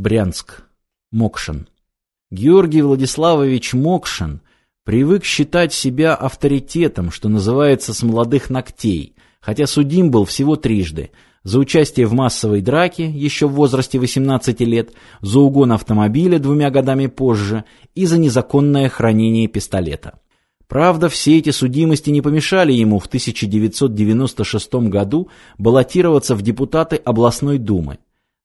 Брянск. Мокшин. Георгий Владиславович Мокшин привык считать себя авторитетом, что называется, с молодых ногтей, хотя судим был всего трижды – за участие в массовой драке еще в возрасте 18 лет, за угон автомобиля двумя годами позже и за незаконное хранение пистолета. Правда, все эти судимости не помешали ему в 1996 году баллотироваться в депутаты областной думы.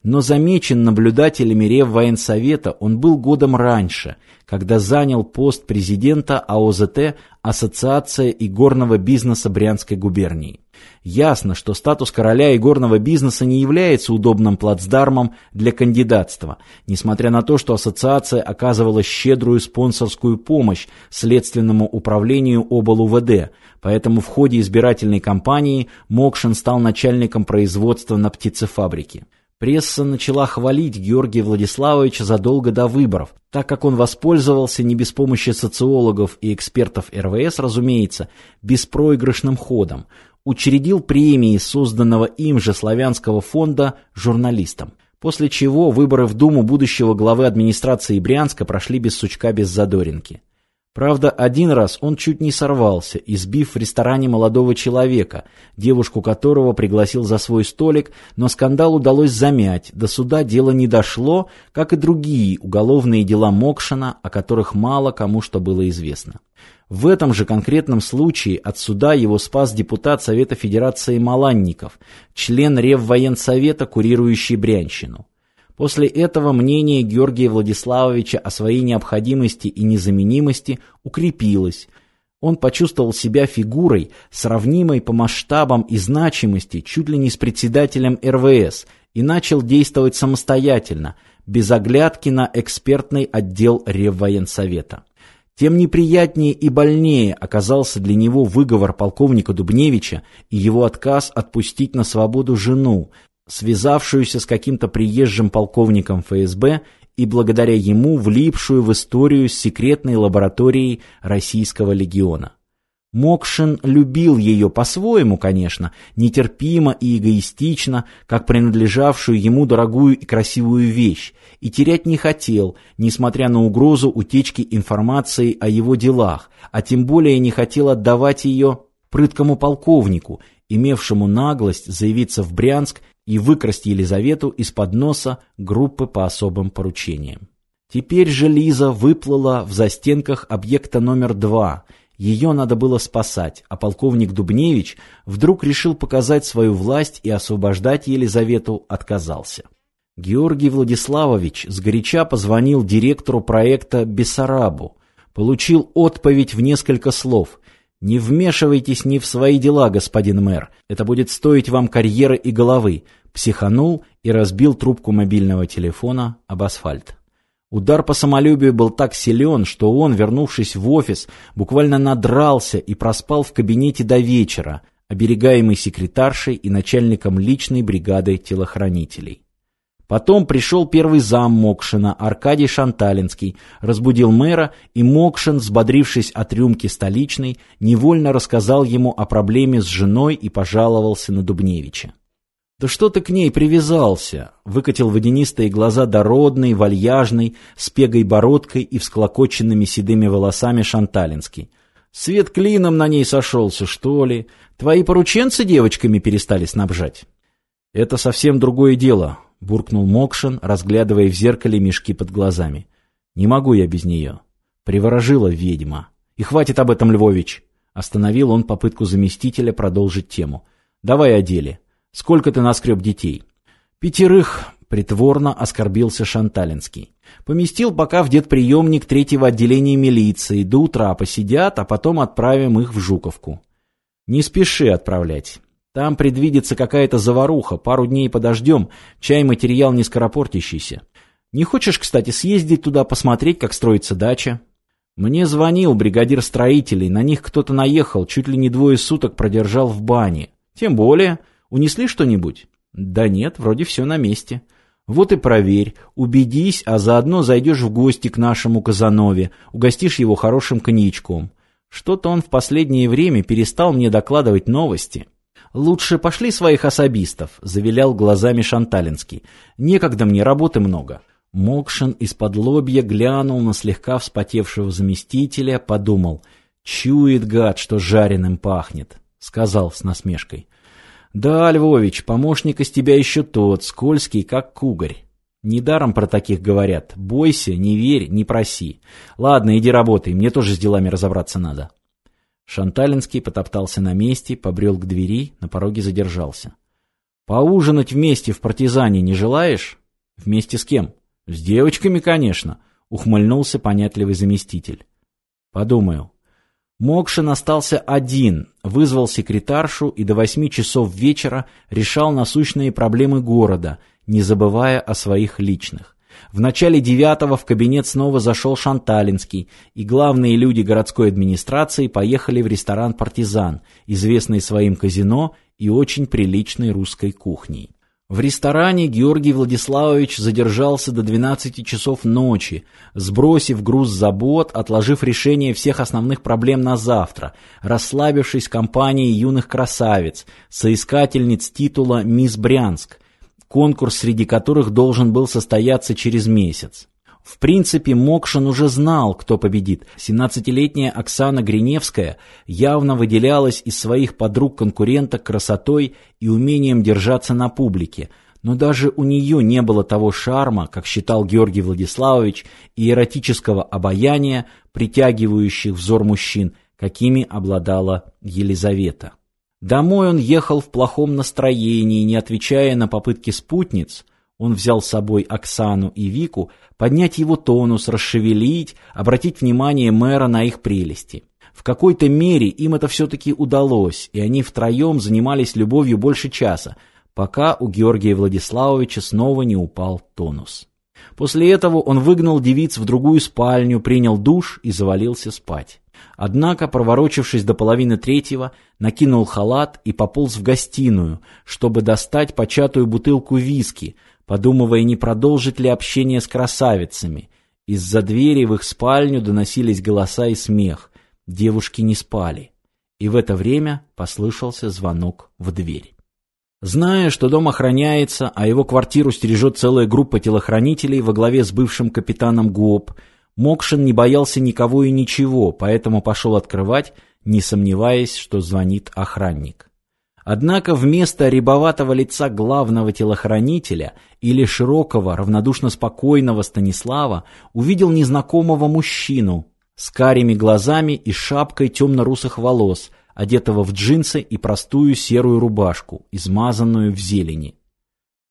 Но замечен наблюдателями Реввоенсовета он был годом раньше, когда занял пост президента АОЗТ Ассоциация игорного бизнеса Брянской губернии. Ясно, что статус короля игорного бизнеса не является удобным плацдармом для кандидатства, несмотря на то, что ассоциация оказывала щедрую спонсорскую помощь Следственному управлению ОБЛ-УВД, поэтому в ходе избирательной кампании Мокшин стал начальником производства на птицефабрике. Пресса начала хвалить Георгия Владиславовича задолго до выборов, так как он воспользовался не без помощи социологов и экспертов РВС, разумеется, беспроигрышным ходом, учредил премии созданного им же славянского фонда журналистам. После чего выборы в Думу будущего главы администрации Брянска прошли без сучка, без задоринки. Правда, один раз он чуть не сорвался, избив в ресторане молодого человека, девушку которого пригласил за свой столик, но скандал удалось замять, до суда дело не дошло, как и другие уголовные дела Мокшина, о которых мало кому что было известно. В этом же конкретном случае от суда его спас депутат Совета Федерации Маланников, член Реввоенсовета, курирующий Брянщину. После этого мнение Георгия Владиславовича о своей необходимости и незаменимости укрепилось. Он почувствовал себя фигурой, сравнимой по масштабам и значимости чуть ли не с председателем РВС, и начал действовать самостоятельно, без оглядки на экспертный отдел Реввоенсовета. Тем неприятнее и больнее оказался для него выговор полковника Дубневича и его отказ отпустить на свободу жену, связавшуюся с каким-то приезжим полковником ФСБ и благодаря ему влипшую в историю с секретной лабораторией Российского легиона. Мокшин любил ее по-своему, конечно, нетерпимо и эгоистично, как принадлежавшую ему дорогую и красивую вещь, и терять не хотел, несмотря на угрозу утечки информации о его делах, а тем более не хотел отдавать ее прыткому полковнику, имевшему наглость заявиться в Брянск и выкрасть Елизавету из-под носа группы по особым поручениям. Теперь же Лиза выплыла в застенках объекта номер два. Ее надо было спасать, а полковник Дубневич вдруг решил показать свою власть и освобождать Елизавету отказался. Георгий Владиславович сгоряча позвонил директору проекта Бессарабу, получил отповедь в несколько слов – не вмешивайтесь ни в свои дела, господин мэр. Это будет стоить вам карьеры и головы. Психанул и разбил трубку мобильного телефона об асфальт. Удар по самолюбию был так силен, что он, вернувшись в офис, буквально надрался и проспал в кабинете до вечера, оберегаемый секретаршей и начальником личной бригады телохранителей. Потом пришел первый зам Мокшина, Аркадий Шанталинский, разбудил мэра, и Мокшин, взбодрившись от рюмки столичной, невольно рассказал ему о проблеме с женой и пожаловался на Дубневича. «Да что ты к ней привязался?» — выкатил водянистые глаза дородный, вальяжный, с пегой бородкой и всклокоченными седыми волосами Шанталинский. «Свет клином на ней сошелся, что ли? Твои порученцы девочками перестали снабжать?» «Это совсем другое дело», — буркнул Мокшин, разглядывая в зеркале мешки под глазами. «Не могу я без нее. Приворожила ведьма. И хватит об этом, Львович!» Остановил он попытку заместителя продолжить тему. «Давай о деле. Сколько ты наскреб детей?» «Пятерых», — притворно оскорбился Шанталинский. «Поместил пока в детприемник третьего отделения милиции. До утра посидят, а потом отправим их в Жуковку». «Не спеши отправлять. Там предвидится какая-то заваруха, пару дней подождем, чай материал не скоропортящийся. Не хочешь, кстати, съездить туда посмотреть, как строится дача? Мне звонил бригадир строителей, на них кто-то наехал, чуть ли не двое суток продержал в бане. Тем более, унесли что-нибудь? Да нет, вроде все на месте. Вот и проверь, убедись, а заодно зайдешь в гости к нашему Казанове, угостишь его хорошим коньячком. Что-то он в последнее время перестал мне докладывать новости. «Лучше пошли своих особистов», — завилял глазами Шанталинский. «Некогда мне, работы много. Мокшин из-под лобья глянул на слегка вспотевшего заместителя, подумал, чует гад, что жареным пахнет, сказал с насмешкой. Да, Львович, помощник из тебя еще тот, скользкий, как кугарь. Недаром про таких говорят. Бойся, не верь, не проси. Ладно, иди работай, мне тоже с делами разобраться надо. Шанталинский потоптался на месте, побрел к двери, на пороге задержался. «Поужинать вместе в партизане не желаешь?» «Вместе с кем?» «С девочками, конечно», — ухмыльнулся понятливый заместитель. «Подумаю». Мокшин остался один, вызвал секретаршу и до восьми часов вечера решал насущные проблемы города, не забывая о своих личных. В начале девятого в кабинет снова зашел Шанталинский, и главные люди городской администрации поехали в ресторан «Партизан», известный своим казино и очень приличной русской кухней. В ресторане Георгий Владиславович задержался до 12 часов ночи, сбросив груз забот, отложив решение всех основных проблем на завтра, расслабившись компанией юных красавиц, соискательниц титула «Мисс Брянск», конкурс среди которых должен был состояться через месяц. В принципе, Мокшин уже знал, кто победит. 17-летняя Оксана Гриневская явно выделялась из своих подруг-конкуренток красотой и умением держаться на публике, но даже у нее не было того шарма, как считал Георгий Владиславович, и эротического обаяния, притягивающих взор мужчин, какими обладала Елизавета. Домой он ехал в плохом настроении, не отвечая на попытки спутниц. Он взял с собой Оксану и Вику, поднять его тонус, расшевелить, обратить внимание мэра на их прелести. В какой-то мере им это все-таки удалось, и они втроем занимались любовью больше часа, пока у Георгия Владиславовича снова не упал тонус. После этого он выгнал девиц в другую спальню, принял душ и завалился спать. Однако, проворочившись до половины третьего, накинул халат и пополз в гостиную, чтобы достать початую бутылку виски, подумывая, не продолжить ли общение с красавицами. Из-за двери в их спальню доносились голоса и смех. Девушки не спали. И в это время послышался звонок в дверь. Зная, что дом охраняется, а его квартиру стережет целая группа телохранителей во главе с бывшим капитаном ГУОП, Мокшин не боялся никого и ничего, поэтому пошел открывать, не сомневаясь, что звонит охранник. Однако вместо рябоватого лица главного телохранителя или широкого, равнодушно спокойного Станислава увидел незнакомого мужчину с карими глазами и шапкой темно-русых волос, одетого в джинсы и простую серую рубашку, измазанную в зелени.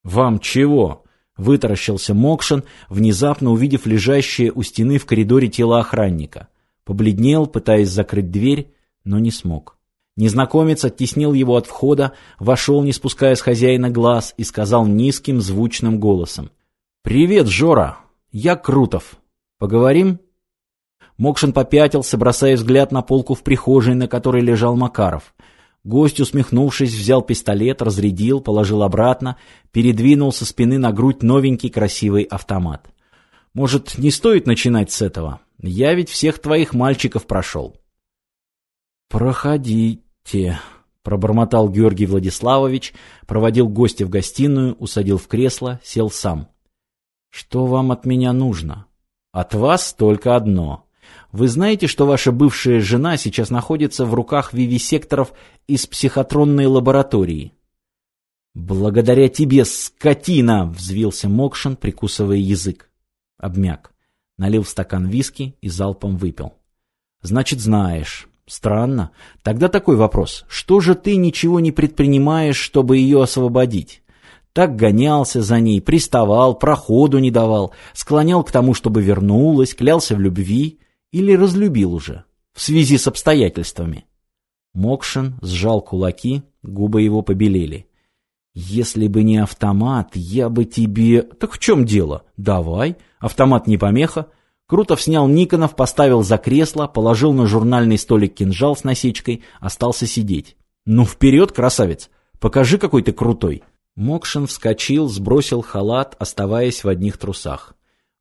«Вам чего?» Вытаращился Мокшин, внезапно увидев лежащее у стены в коридоре тело охранника. Побледнел, пытаясь закрыть дверь, но не смог. Незнакомец оттеснил его от входа, вошел, не спуская с хозяина глаз, и сказал низким, звучным голосом. «Привет, Жора! Я Крутов. Поговорим?» Мокшин попятился, бросая взгляд на полку в прихожей, на которой лежал Макаров. Гость, усмехнувшись, взял пистолет, разрядил, положил обратно, передвинул со спины на грудь новенький красивый автомат. «Может, не стоит начинать с этого? Я ведь всех твоих мальчиков прошел». «Проходите», — пробормотал Георгий Владиславович, проводил гостя в гостиную, усадил в кресло, сел сам. «Что вам от меня нужно?» «От вас только одно вы знаете, что ваша бывшая жена сейчас находится в руках вивисекторов из психотронной лаборатории? Благодаря тебе, скотина, взвился Мокшин, прикусывая язык. Обмяк. Налил в стакан виски и залпом выпил. Значит, знаешь. Странно. Тогда такой вопрос. Что же ты ничего не предпринимаешь, чтобы ее освободить? Так гонялся за ней, приставал, проходу не давал, склонял к тому, чтобы вернулась, клялся в любви. Или разлюбил уже, в связи с обстоятельствами? Мокшин сжал кулаки, губы его побелели. «Если бы не автомат, я бы тебе...» «Так в чем дело?» «Давай. Автомат не помеха». Крутов снял Никонов, поставил за кресло, положил на журнальный столик кинжал с насечкой, остался сидеть. «Ну вперед, красавец! Покажи, какой ты крутой!» Мокшин вскочил, сбросил халат, оставаясь в одних трусах.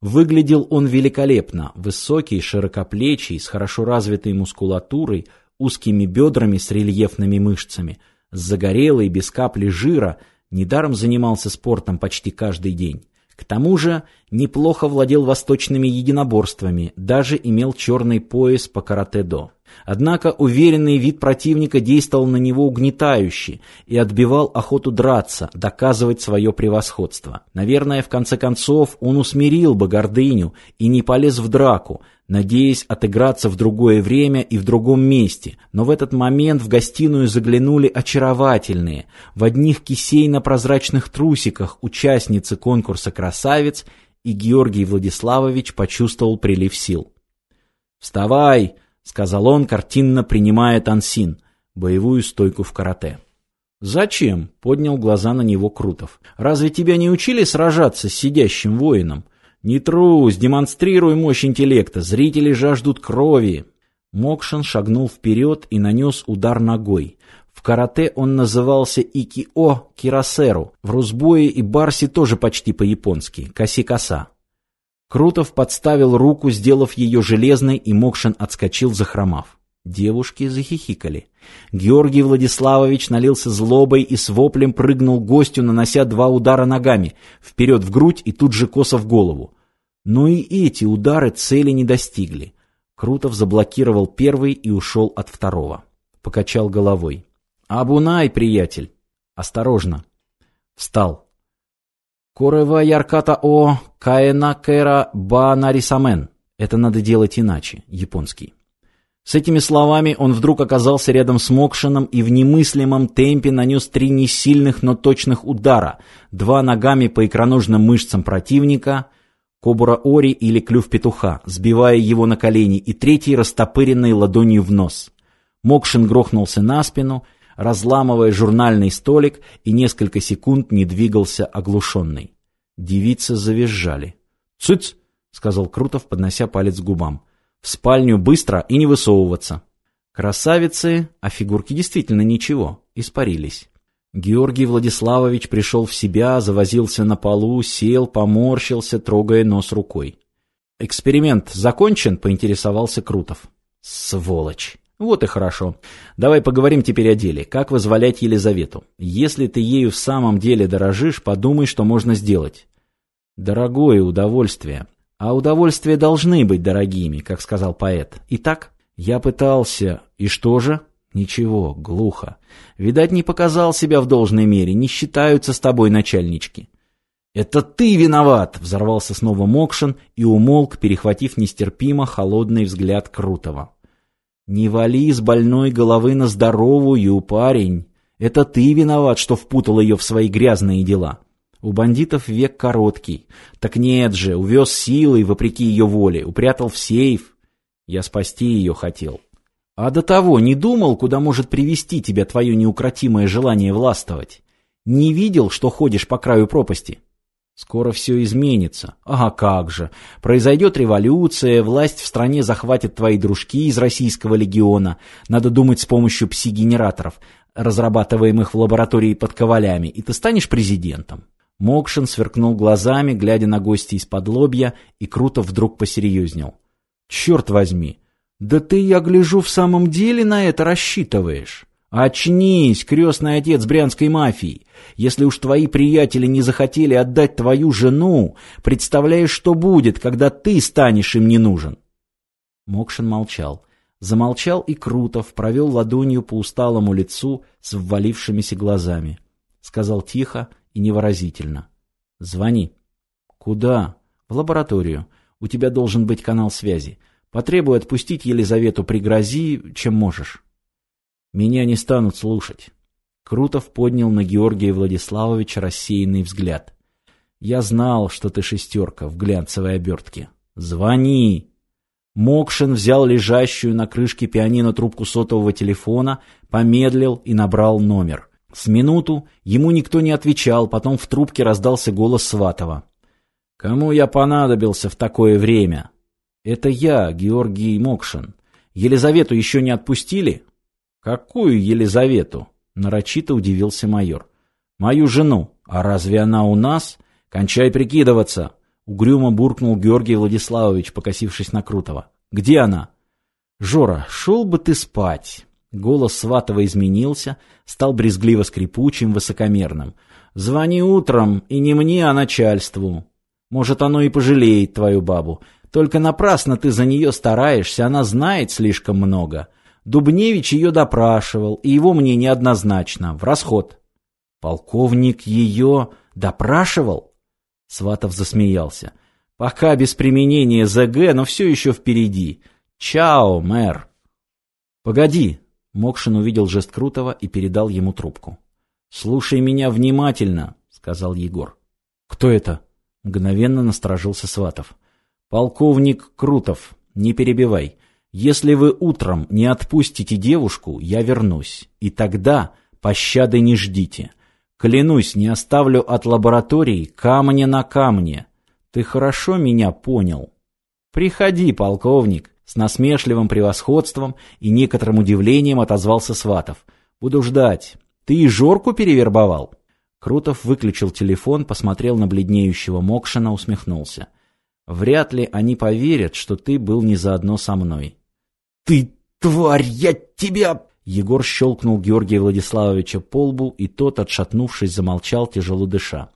Выглядел он великолепно, высокий, широкоплечий, с хорошо развитой мускулатурой, узкими бедрами с рельефными мышцами, с загорелой, без капли жира, недаром занимался спортом почти каждый день. К тому же неплохо владел восточными единоборствами, даже имел черный пояс по каратэ-до. Однако уверенный вид противника действовал на него угнетающе и отбивал охоту драться, доказывать свое превосходство. Наверное, в конце концов он усмирил бы гордыню и не полез в драку, надеясь отыграться в другое время и в другом месте, но в этот момент в гостиную заглянули очаровательные, в одних кисейно-прозрачных трусиках участницы конкурса «Красавец», и Георгий Владиславович почувствовал прилив сил. «Вставай!» — сказал он, картинно принимая тансин, боевую стойку в карате. «Зачем?» — поднял глаза на него Крутов. «Разве тебя не учили сражаться с сидящим воином? Не трусь, демонстрируй мощь интеллекта, зрители жаждут крови». Мокшин шагнул вперед и нанес удар ногой. В карате он назывался икио кирасеру, в русбое и барсе тоже почти по-японски, каси-коса. Крутов подставил руку, сделав ее железной, и Мокшин отскочил, захромав. Девушки захихикали. Георгий Владиславович налился злобой и с воплем прыгнул гостю, нанося два удара ногами, вперед в грудь и тут же косо в голову. Но и эти удары цели не достигли. Крутов заблокировал первый и ушел от второго. Покачал головой. «Абунай, приятель!» «Осторожно!» Встал. Корева ярката о каена кера ба нарисамен. Это надо делать иначе, японский. С этими словами он вдруг оказался рядом с Мокшином и в немыслимом темпе нанес три несильных, но точных удара, два ногами по икроножным мышцам противника, кобура ори или клюв петуха, сбивая его на колени, и третий растопыренной ладонью в нос. Мокшин грохнулся на спину, разламывая журнальный столик и несколько секунд не двигался оглушенный. Девицы завизжали. «Цыц!» — сказал Крутов, поднося палец к губам. «В спальню быстро и не высовываться!» Красавицы, а фигурки действительно ничего, испарились. Георгий Владиславович пришел в себя, завозился на полу, сел, поморщился, трогая нос рукой. «Эксперимент закончен?» — поинтересовался Крутов. «Сволочь!» Вот и хорошо. Давай поговорим теперь о деле. Как вызволять Елизавету? Если ты ею в самом деле дорожишь, подумай, что можно сделать. Дорогое удовольствие. А удовольствия должны быть дорогими, как сказал поэт. Итак, я пытался. И что же? Ничего, глухо. Видать, не показал себя в должной мере. Не считаются с тобой начальнички. «Это ты виноват!» — взорвался снова Мокшин и умолк, перехватив нестерпимо холодный взгляд Крутого. «Не вали с больной головы на здоровую, парень. Это ты виноват, что впутал ее в свои грязные дела. У бандитов век короткий. Так нет же, увез силой, вопреки ее воле, упрятал в сейф. Я спасти ее хотел. А до того не думал, куда может привести тебя твое неукротимое желание властвовать? Не видел, что ходишь по краю пропасти?» Скоро все изменится. Ага, как же. Произойдет революция, власть в стране захватит твои дружки из российского легиона. Надо думать с помощью пси-генераторов, разрабатываемых в лаборатории под ковалями, и ты станешь президентом. Мокшин сверкнул глазами, глядя на гостя из-под лобья, и круто вдруг посерьезнел. «Черт возьми! Да ты, я гляжу, в самом деле на это рассчитываешь!» «Очнись, крестный отец брянской мафии! Если уж твои приятели не захотели отдать твою жену, представляешь, что будет, когда ты станешь им не нужен!» Мокшин молчал. Замолчал и Крутов провел ладонью по усталому лицу с ввалившимися глазами. Сказал тихо и невыразительно. «Звони». «Куда?» «В лабораторию. У тебя должен быть канал связи. Потребуй отпустить Елизавету, пригрози, чем можешь». Меня не станут слушать. Крутов поднял на Георгия Владиславовича рассеянный взгляд. Я знал, что ты шестерка в глянцевой обертке. Звони! Мокшин взял лежащую на крышке пианино трубку сотового телефона, помедлил и набрал номер. С минуту ему никто не отвечал, потом в трубке раздался голос Сватова. «Кому я понадобился в такое время?» «Это я, Георгий Мокшин. Елизавету еще не отпустили?» «Какую Елизавету?» — нарочито удивился майор. «Мою жену. А разве она у нас? Кончай прикидываться!» Угрюмо буркнул Георгий Владиславович, покосившись на Крутого. «Где она?» «Жора, шел бы ты спать!» Голос Сватова изменился, стал брезгливо скрипучим, высокомерным. «Звони утром, и не мне, а начальству!» Может, оно и пожалеет твою бабу. Только напрасно ты за нее стараешься, она знает слишком много. Дубневич ее допрашивал, и его мнение однозначно, в расход. Полковник ее допрашивал? Сватов засмеялся. Пока без применения ЗГ, но все еще впереди. Чао, мэр. Погоди. Мокшин увидел жест Крутого и передал ему трубку. Слушай меня внимательно, сказал Егор. Кто это? Мгновенно насторожился Сватов. Полковник Крутов, не перебивай. Если вы утром не отпустите девушку, я вернусь. И тогда пощады не ждите. Клянусь, не оставлю от лаборатории камня на камне. Ты хорошо меня понял? Приходи, полковник. С насмешливым превосходством и некоторым удивлением отозвался Сватов. Буду ждать. Ты и Жорку перевербовал? Крутов выключил телефон, посмотрел на бледнеющего Мокшина, усмехнулся. Вряд ли они поверят, что ты был не заодно со мной. «Ты, тварь, я тебя...» Егор щелкнул Георгия Владиславовича по лбу, и тот, отшатнувшись, замолчал, тяжело дыша.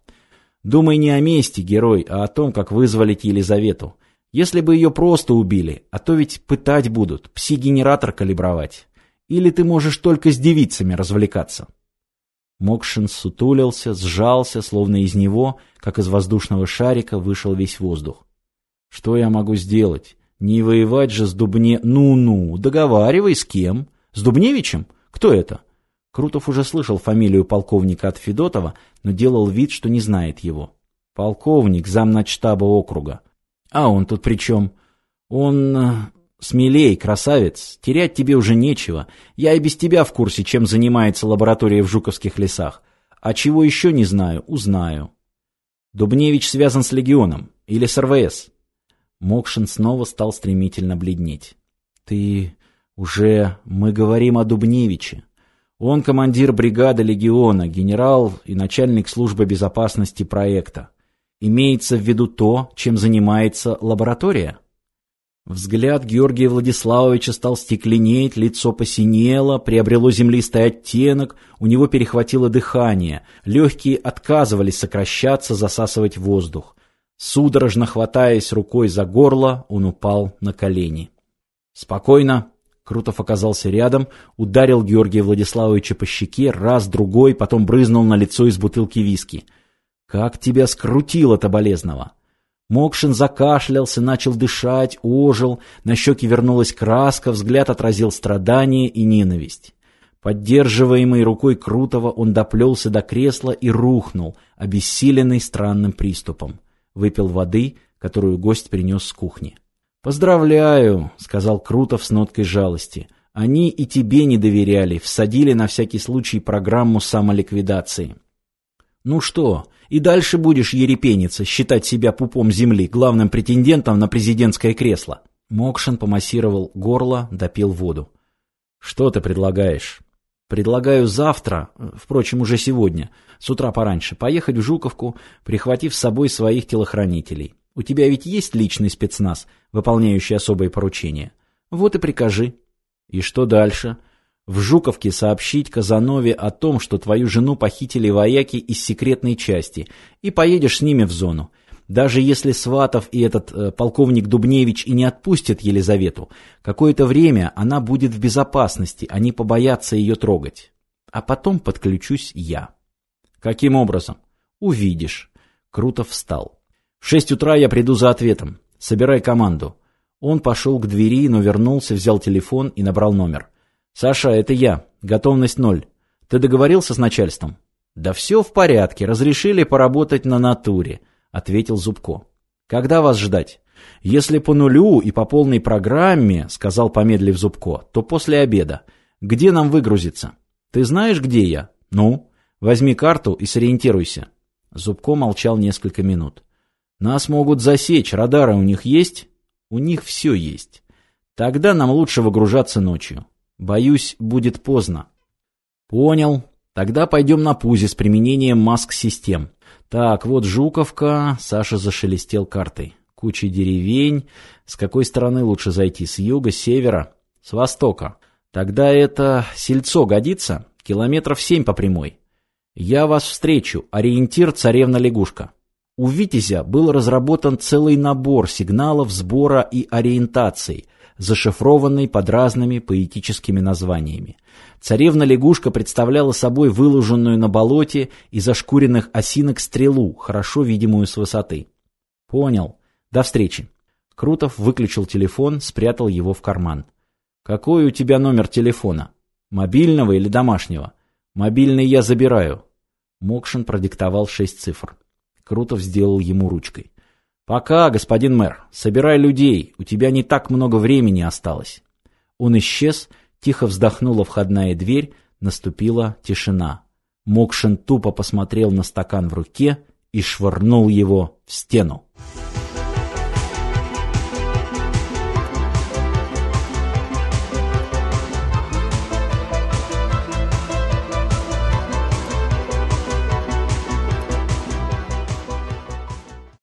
«Думай не о мести, герой, а о том, как вызволить Елизавету. Если бы ее просто убили, а то ведь пытать будут, пси-генератор калибровать. Или ты можешь только с девицами развлекаться». Мокшин сутулился, сжался, словно из него, как из воздушного шарика, вышел весь воздух. «Что я могу сделать? Не воевать же с Дубне... Ну-ну, договаривай с кем? С Дубневичем? Кто это? Крутов уже слышал фамилию полковника от Федотова, но делал вид, что не знает его. Полковник, замначтаба округа. А он тут при чем? Он... Э, смелей, красавец. Терять тебе уже нечего. Я и без тебя в курсе, чем занимается лаборатория в Жуковских лесах. А чего еще не знаю, узнаю. Дубневич связан с легионом. Или с РВС. Мокшин снова стал стремительно бледнеть. «Ты уже... Мы говорим о Дубневиче. Он командир бригады легиона, генерал и начальник службы безопасности проекта. Имеется в виду то, чем занимается лаборатория?» Взгляд Георгия Владиславовича стал стекленеть, лицо посинело, приобрело землистый оттенок, у него перехватило дыхание, легкие отказывались сокращаться, засасывать воздух. Судорожно хватаясь рукой за горло, он упал на колени. «Спокойно!» Крутов оказался рядом, ударил Георгия Владиславовича по щеке, раз, другой, потом брызнул на лицо из бутылки виски. «Как тебя скрутило-то, болезного!» Мокшин закашлялся, начал дышать, ожил, на щеки вернулась краска, взгляд отразил страдание и ненависть. Поддерживаемый рукой Крутого, он доплелся до кресла и рухнул, обессиленный странным приступом выпил воды, которую гость принес с кухни. «Поздравляю», — сказал Крутов с ноткой жалости. «Они и тебе не доверяли, всадили на всякий случай программу самоликвидации». «Ну что, и дальше будешь ерепениться, считать себя пупом земли, главным претендентом на президентское кресло?» Мокшин помассировал горло, допил воду. «Что ты предлагаешь?» Предлагаю завтра, впрочем, уже сегодня, с утра пораньше, поехать в Жуковку, прихватив с собой своих телохранителей. У тебя ведь есть личный спецназ, выполняющий особые поручения? Вот и прикажи. И что дальше? В Жуковке сообщить Казанове о том, что твою жену похитили вояки из секретной части, и поедешь с ними в зону. Даже если Сватов и этот э, полковник Дубневич и не отпустят Елизавету, какое-то время она будет в безопасности, они побоятся ее трогать. А потом подключусь я. Каким образом? Увидишь. Крутов встал. В шесть утра я приду за ответом. Собирай команду. Он пошел к двери, но вернулся, взял телефон и набрал номер. «Саша, это я. Готовность ноль. Ты договорился с начальством?» «Да все в порядке. Разрешили поработать на натуре ответил Зубко. Когда вас ждать? Если по нулю и по полной программе, сказал помедлив Зубко, то после обеда. Где нам выгрузиться? Ты знаешь, где я? Ну, возьми карту и сориентируйся. Зубко молчал несколько минут. Нас могут засечь, радары у них есть? У них все есть. Тогда нам лучше выгружаться ночью. Боюсь, будет поздно. Понял. Тогда пойдем на пузе с применением маск-систем. Так, вот Жуковка. Саша зашелестел картой. Куча деревень. С какой стороны лучше зайти? С юга, с севера? С востока. Тогда это сельцо годится? Километров семь по прямой. Я вас встречу. Ориентир царевна-лягушка. У «Витязя» был разработан целый набор сигналов сбора и ориентации, зашифрованный под разными поэтическими названиями. Царевна-лягушка представляла собой выложенную на болоте из ошкуренных осинок стрелу, хорошо видимую с высоты. «Понял. До встречи». Крутов выключил телефон, спрятал его в карман. «Какой у тебя номер телефона? Мобильного или домашнего?» «Мобильный я забираю». Мокшин продиктовал шесть цифр. Крутов сделал ему ручкой. «Пока, господин мэр. Собирай людей. У тебя не так много времени осталось». Он исчез, тихо вздохнула входная дверь, наступила тишина. Мокшин тупо посмотрел на стакан в руке и швырнул его в стену.